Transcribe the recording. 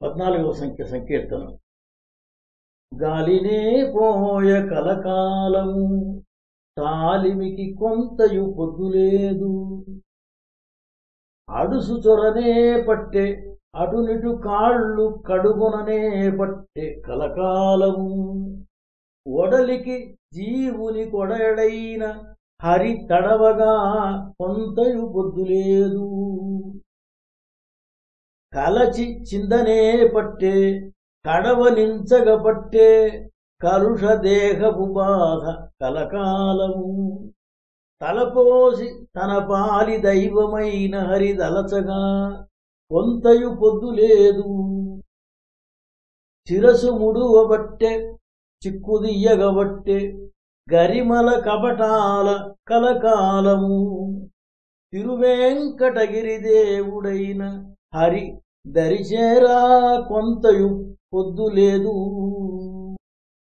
పద్నాలుగవ సంఖ్య సంకీర్తనం. గాలినే పోయ కలకాలము తాలిమికి కొంతయు పొద్దులేదు అడుసు చొరనే పట్టె అటునిటు కాళ్ళు కడుగుననే పట్టె కలకాలము ఒడలికి జీవుని కొడయడైన హరి తడవగా కొంతయు పొద్దులేదు కలచి చిందనే పట్టే కడవనించగ పట్టే కలుష దేహపు బాధ కలకాలము. తలపోసి తన పాలి దైవమైన హరిదలచగా కొంతయు పొద్దులేదు చిరసు ముడువబట్టె చిక్కుదియ్యగబట్టె గరిమల కపటాల కలకాలము. తిరువేంకటగిరి దేవుడైన హరి దరిచేరా కొంతయు పొద్దు లేదు